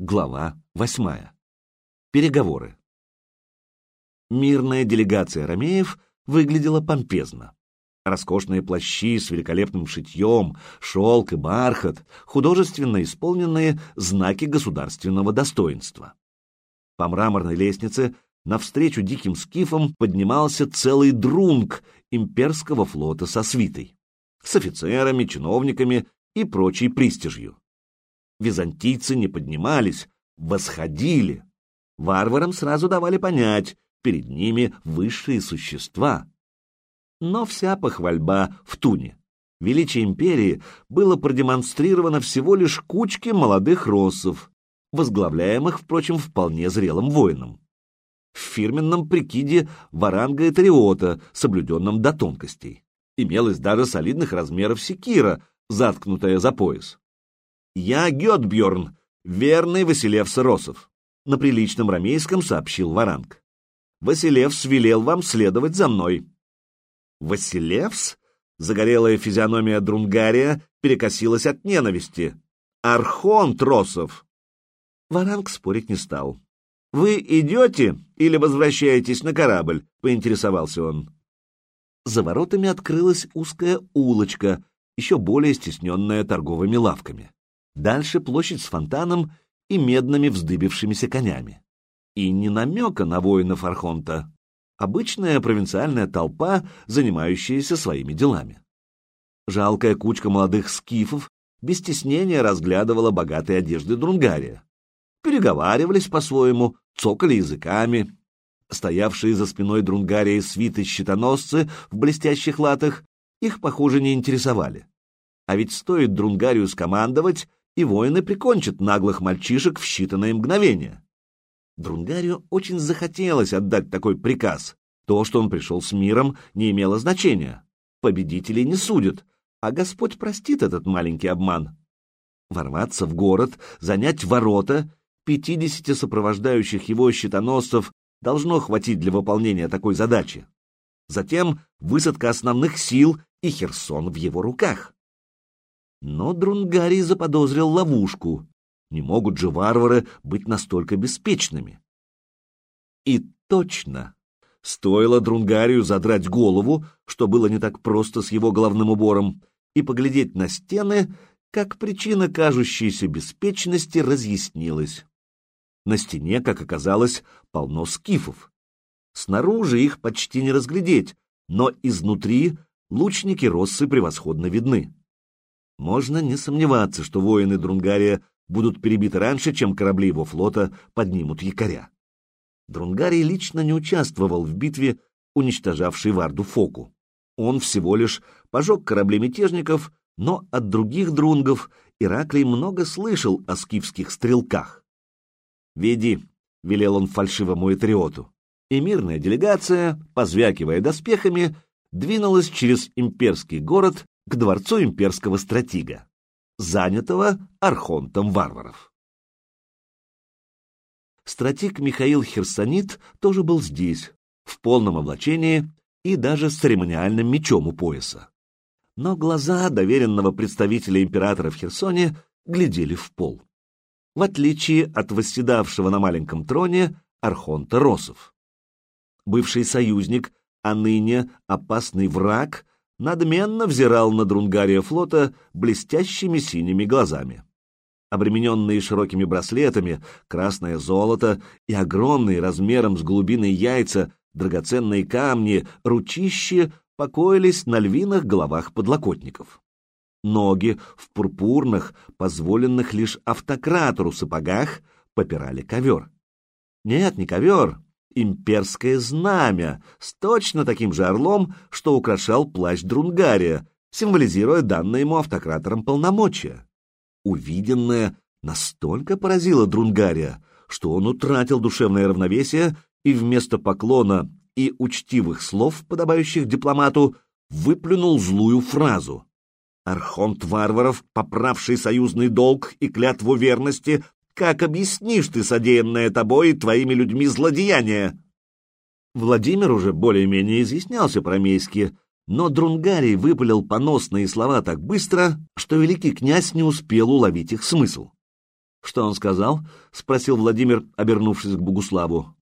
Глава восьмая. Переговоры. Мирная делегация ромеев выглядела помпезно. Роскошные плащи с великолепным шитьем, шелк и бархат, художественно исполненные знаки государственного достоинства. По мраморной лестнице навстречу диким скифам поднимался целый друнг имперского флота со свитой, с офицерами, чиновниками и прочей пристижью. Византийцы не поднимались, восходили. Варварам сразу давали понять, перед ними высшие существа. Но вся похвальба в туне. Величие империи было продемонстрировано всего лишь кучке молодых россов, возглавляемых, впрочем, вполне зрелым воином. В фирменном прикиде варанга и триота, соблюденном до тонкостей. Имелось даже солидных размеров секира, заткнутая за пояс. «Я Гетбьорн, верный Василевс Росов», — на приличном ромейском сообщил Варанг. «Василевс велел вам следовать за мной». «Василевс?» — загорелая физиономия Друнгария перекосилась от ненависти. «Архонт Росов!» Варанг спорить не стал. «Вы идете или возвращаетесь на корабль?» — поинтересовался он. За воротами открылась узкая улочка, еще более стесненная торговыми лавками. Дальше площадь с фонтаном и медными вздыбившимися конями. И не намека на воинов Архонта. Обычная провинциальная толпа, занимающаяся своими делами. Жалкая кучка молодых скифов без стеснения разглядывала богатые одежды Друнгария. Переговаривались по-своему, цокали языками. Стоявшие за спиной Друнгария свиты щитоносцы в блестящих латах их, похоже, не интересовали. А ведь стоит Друнгарию скомандовать, и воины прикончат наглых мальчишек в считанные мгновения. Друнгарию очень захотелось отдать такой приказ. То, что он пришел с миром, не имело значения. Победителей не судят, а Господь простит этот маленький обман. Ворваться в город, занять ворота, пятидесяти сопровождающих его щитоносцев должно хватить для выполнения такой задачи. Затем высадка основных сил и Херсон в его руках. Но Друнгарий заподозрил ловушку. Не могут же варвары быть настолько беспечными. И точно. Стоило Друнгарию задрать голову, что было не так просто с его головным убором, и поглядеть на стены, как причина кажущейся беспечности разъяснилась. На стене, как оказалось, полно скифов. Снаружи их почти не разглядеть, но изнутри лучники Россы превосходно видны. Можно не сомневаться, что воины Друнгария будут перебиты раньше, чем корабли его флота поднимут якоря. Друнгарий лично не участвовал в битве, уничтожавшей Варду Фоку. Он всего лишь пожег корабли мятежников, но от других друнгов Ираклий много слышал о скифских стрелках. «Веди», — велел он фальшивому Этриоту, и мирная делегация, позвякивая доспехами, двинулась через имперский город к дворцу имперского стратега, занятого архонтом варваров. Стратег Михаил Херсонит тоже был здесь, в полном облачении и даже с церемониальным мечом у пояса. Но глаза доверенного представителя императора в Херсоне глядели в пол, в отличие от восседавшего на маленьком троне Архонта Росов. Бывший союзник, а ныне опасный враг — надменно взирал на Друнгария флота блестящими синими глазами. Обремененные широкими браслетами, красное золото и огромные размером с глубиной яйца, драгоценные камни, ручищи покоились на львиных головах подлокотников. Ноги в пурпурных, позволенных лишь автократору сапогах, попирали ковер. Нет, не ковер, имперское знамя с точно таким же орлом, что украшал плащ Друнгария, символизируя данные ему автократором полномочия. Увиденное настолько поразило Друнгария, что он утратил душевное равновесие и вместо поклона и учтивых слов, подобающих дипломату, выплюнул злую фразу. Архонт варваров, поправший союзный долг и клятву верности, как объяснишь ты содеянное тобой и твоими людьми злодеяние? Владимир уже более-менее изъяснялся по-рамейски, но Друнгарий выпалил поносные слова так быстро, что великий князь не успел уловить их смысл. Что он сказал? — спросил Владимир, обернувшись к Богуславу.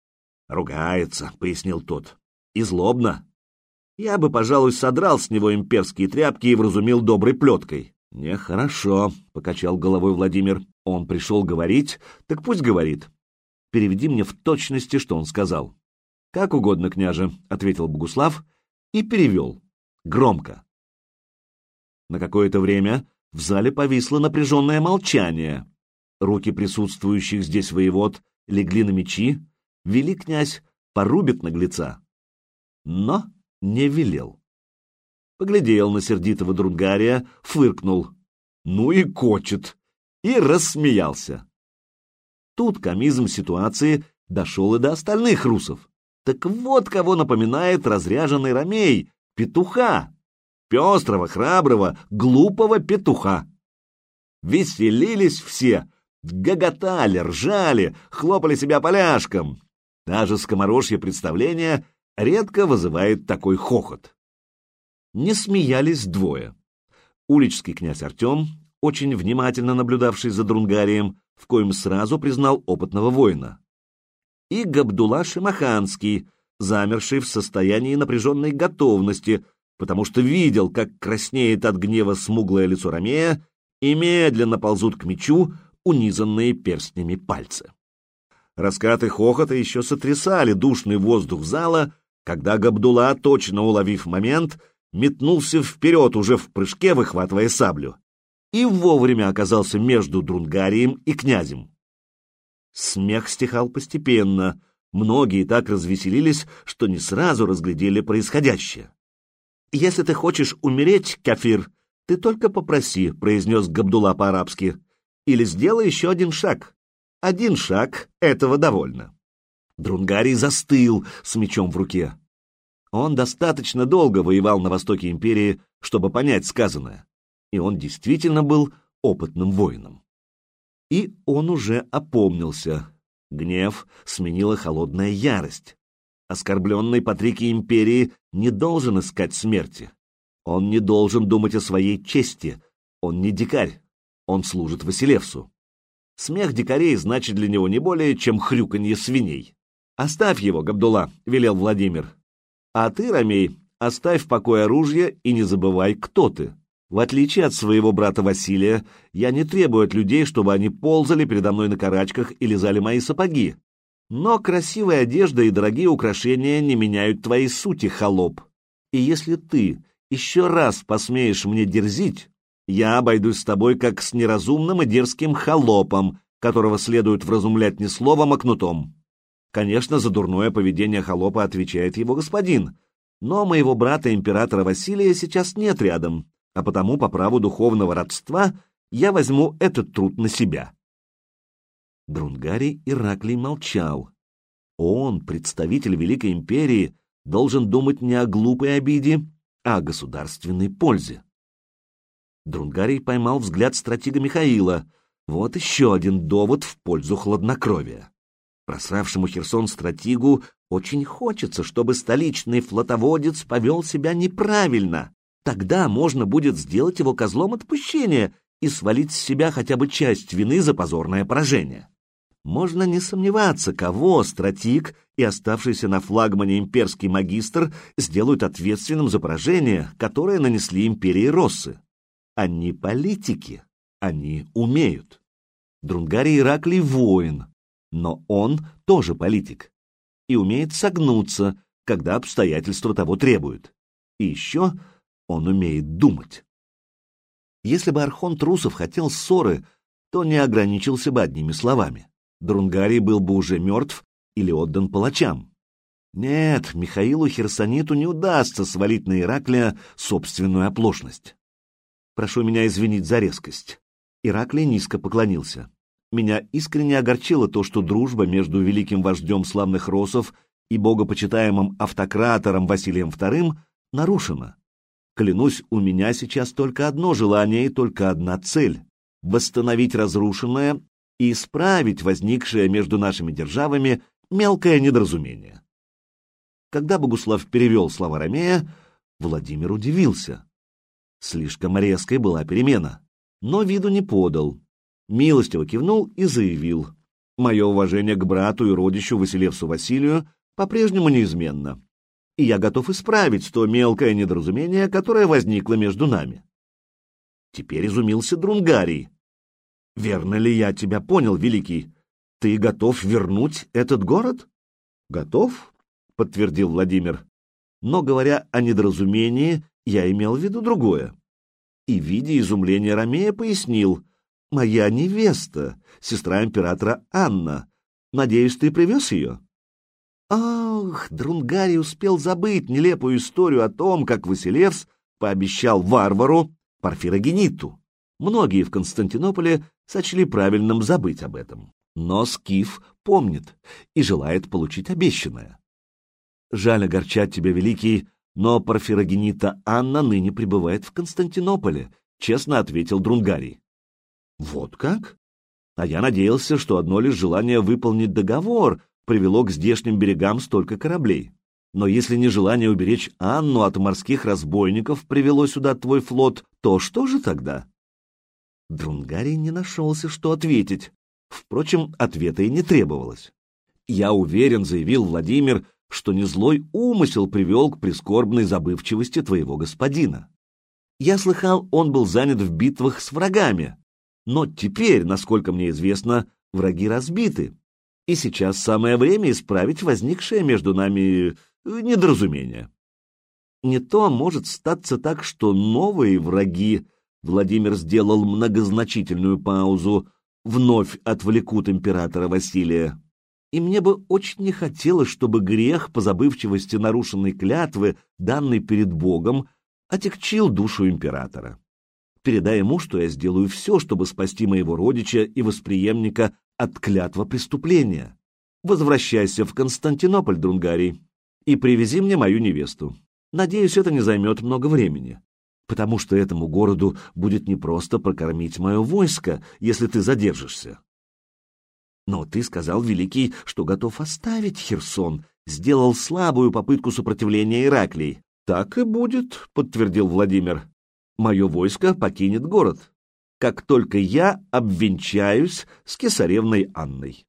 «Ругается», — пояснил тот. «И злобно. Я бы, пожалуй, содрал с него имперские тряпки и вразумил доброй плеткой». «Нехорошо», — покачал головой Владимир. «Он пришел говорить, так пусть говорит. Переведи мне в точности, что он сказал». «Как угодно, княже», — ответил Богуслав и перевел. Громко. На какое-то время в зале повисло напряженное молчание. Руки присутствующих здесь воевод легли на мечи, вели князь порубит наглеца. Но не велел. Поглядел на сердитого Друнгария, фыркнул. Ну и кочет. И рассмеялся. Тут комизм ситуации дошел и до остальных русов. Так вот кого напоминает разряженный ромей, петуха. Пестрого, храброго, глупого петуха. Веселились все, гоготали, ржали, хлопали себя поляшком. Даже скоморожье представление редко вызывает такой хохот. Не смеялись двое. Уличский князь Артем, очень внимательно наблюдавший за Друнгарием, в коем сразу признал опытного воина. И Габдулла Шимаханский, замерший в состоянии напряженной готовности, потому что видел, как краснеет от гнева смуглое лицо Ромея и медленно ползут к мечу унизанные перстнями пальцы. Раскаты хохота еще сотрясали душный воздух зала, когда Габдулла, точно уловив момент, метнулся вперед уже в прыжке, выхватывая саблю, и вовремя оказался между Друнгарием и князем. Смех стихал постепенно, многие так развеселились, что не сразу разглядели происходящее. «Если ты хочешь умереть, кафир, ты только попроси», — произнес Габдулла по-арабски, — «или сделай еще один шаг». Один шаг, этого довольно. Друнгарий застыл с мечом в руке. Он достаточно долго воевал на востоке империи, чтобы понять сказанное, и он действительно был опытным воином. И он уже опомнился. Гнев сменила холодная ярость. Оскорбленный Патрики империи не должен искать смерти. Он не должен думать о своей чести. Он не дикарь. Он служит Василевсу. Смех дикарей значит для него не более, чем хрюканье свиней. «Оставь его, Габдула», — велел Владимир. «А ты, Ромей, оставь в покое оружие и не забывай, кто ты. В отличие от своего брата Василия, я не требую от людей, чтобы они ползали передо мной на карачках и лизали мои сапоги. Но красивая одежда и дорогие украшения не меняют твоей сути, холоп. И если ты еще раз посмеешь мне дерзить, я обойдусь с тобой как с неразумным и дерзким холопом, которого следует вразумлять не словом, а кнутом. Конечно, за дурное поведение холопа отвечает его господин, но моего брата императора Василия сейчас нет рядом, а потому по праву духовного родства я возьму этот труд на себя. Друнгарий Ираклий молчал. Он, представитель Великой Империи, должен думать не о глупой обиде, а о государственной пользе. Друнгарий поймал взгляд стратега Михаила. Вот еще один довод в пользу хладнокровия. Просравшему Херсон стратегу очень хочется, чтобы столичный флотоводец повел себя неправильно. Тогда можно будет сделать его козлом отпущения и свалить с себя хотя бы часть вины за позорное поражение. Можно не сомневаться, кого стратег и оставшийся на флагмане имперский магистр сделают ответственным за поражение, которое нанесли империи Россы. Они политики, они умеют. Друнгарий Ираклий воин, но он тоже политик и умеет согнуться, когда обстоятельства того требуют. И еще он умеет думать. Если бы Архон Трусов хотел ссоры, то не ограничился бы одними словами. Друнгарий был бы уже мертв или отдан палачам. Нет, Михаилу Херсониту не удастся свалить на Ираклия собственную оплошность. Прошу меня извинить за резкость. Ираклий низко поклонился. Меня искренне огорчило то, что дружба между великим вождем славных росов и богопочитаемым автократором Василием II нарушена. Клянусь, у меня сейчас только одно желание и только одна цель — восстановить разрушенное и исправить возникшее между нашими державами мелкое недоразумение. Когда Богуслав перевел слова Ромея, Владимир удивился. Слишком резкой была перемена, но виду не подал. милостиво кивнул и заявил. Мое уважение к брату и родищу Василевсу Василию по-прежнему неизменно, и я готов исправить то мелкое недоразумение, которое возникло между нами. Теперь изумился Друнгарий. «Верно ли я тебя понял, Великий? Ты готов вернуть этот город?» «Готов», — подтвердил Владимир. «Но, говоря о недоразумении, я имел в виду другое». И, видя изумление Ромея, пояснил. «Моя невеста, сестра императора Анна. Надеюсь, ты привез ее?» Ах, Друнгарий успел забыть нелепую историю о том, как Василевс пообещал варвару Порфирогениту. Многие в Константинополе сочли правильным забыть об этом. Но Скиф помнит и желает получить обещанное. Жаль огорчать тебя, Великий, но Порфирогенита Анна ныне пребывает в Константинополе, честно ответил Друнгарий. Вот как? А я надеялся, что одно лишь желание выполнить договор привело к здешним берегам столько кораблей. Но если не желание уберечь Анну от морских разбойников привело сюда твой флот, то что же тогда? Друнгарий не нашелся, что ответить. Впрочем, ответа и не требовалось. «Я уверен», — заявил Владимир, — «что не злой умысел привел к прискорбной забывчивости твоего господина. Я слыхал, он был занят в битвах с врагами, но теперь, насколько мне известно, враги разбиты, и сейчас самое время исправить возникшее между нами э, недоразумение. Не то может статься так, что новые враги, Владимир сделал многозначительную паузу, вновь отвлекут императора Василия. И мне бы очень не хотелось, чтобы грех по забывчивости нарушенной клятвы, данной перед Богом, отягчил душу императора. Передай ему, что я сделаю все, чтобы спасти моего родича и восприемника от клятва преступления. Возвращайся в Константинополь, Друнгарий, и привези мне мою невесту. Надеюсь, это не займет много времени, потому что этому городу будет непросто прокормить мое войско, если ты задержишься. Но ты сказал, Великий, что готов оставить Херсон, сделал слабую попытку сопротивления Ираклии. Так и будет, подтвердил Владимир. Мое войско покинет город как только я обвенчаюсь с кесаревной Анной.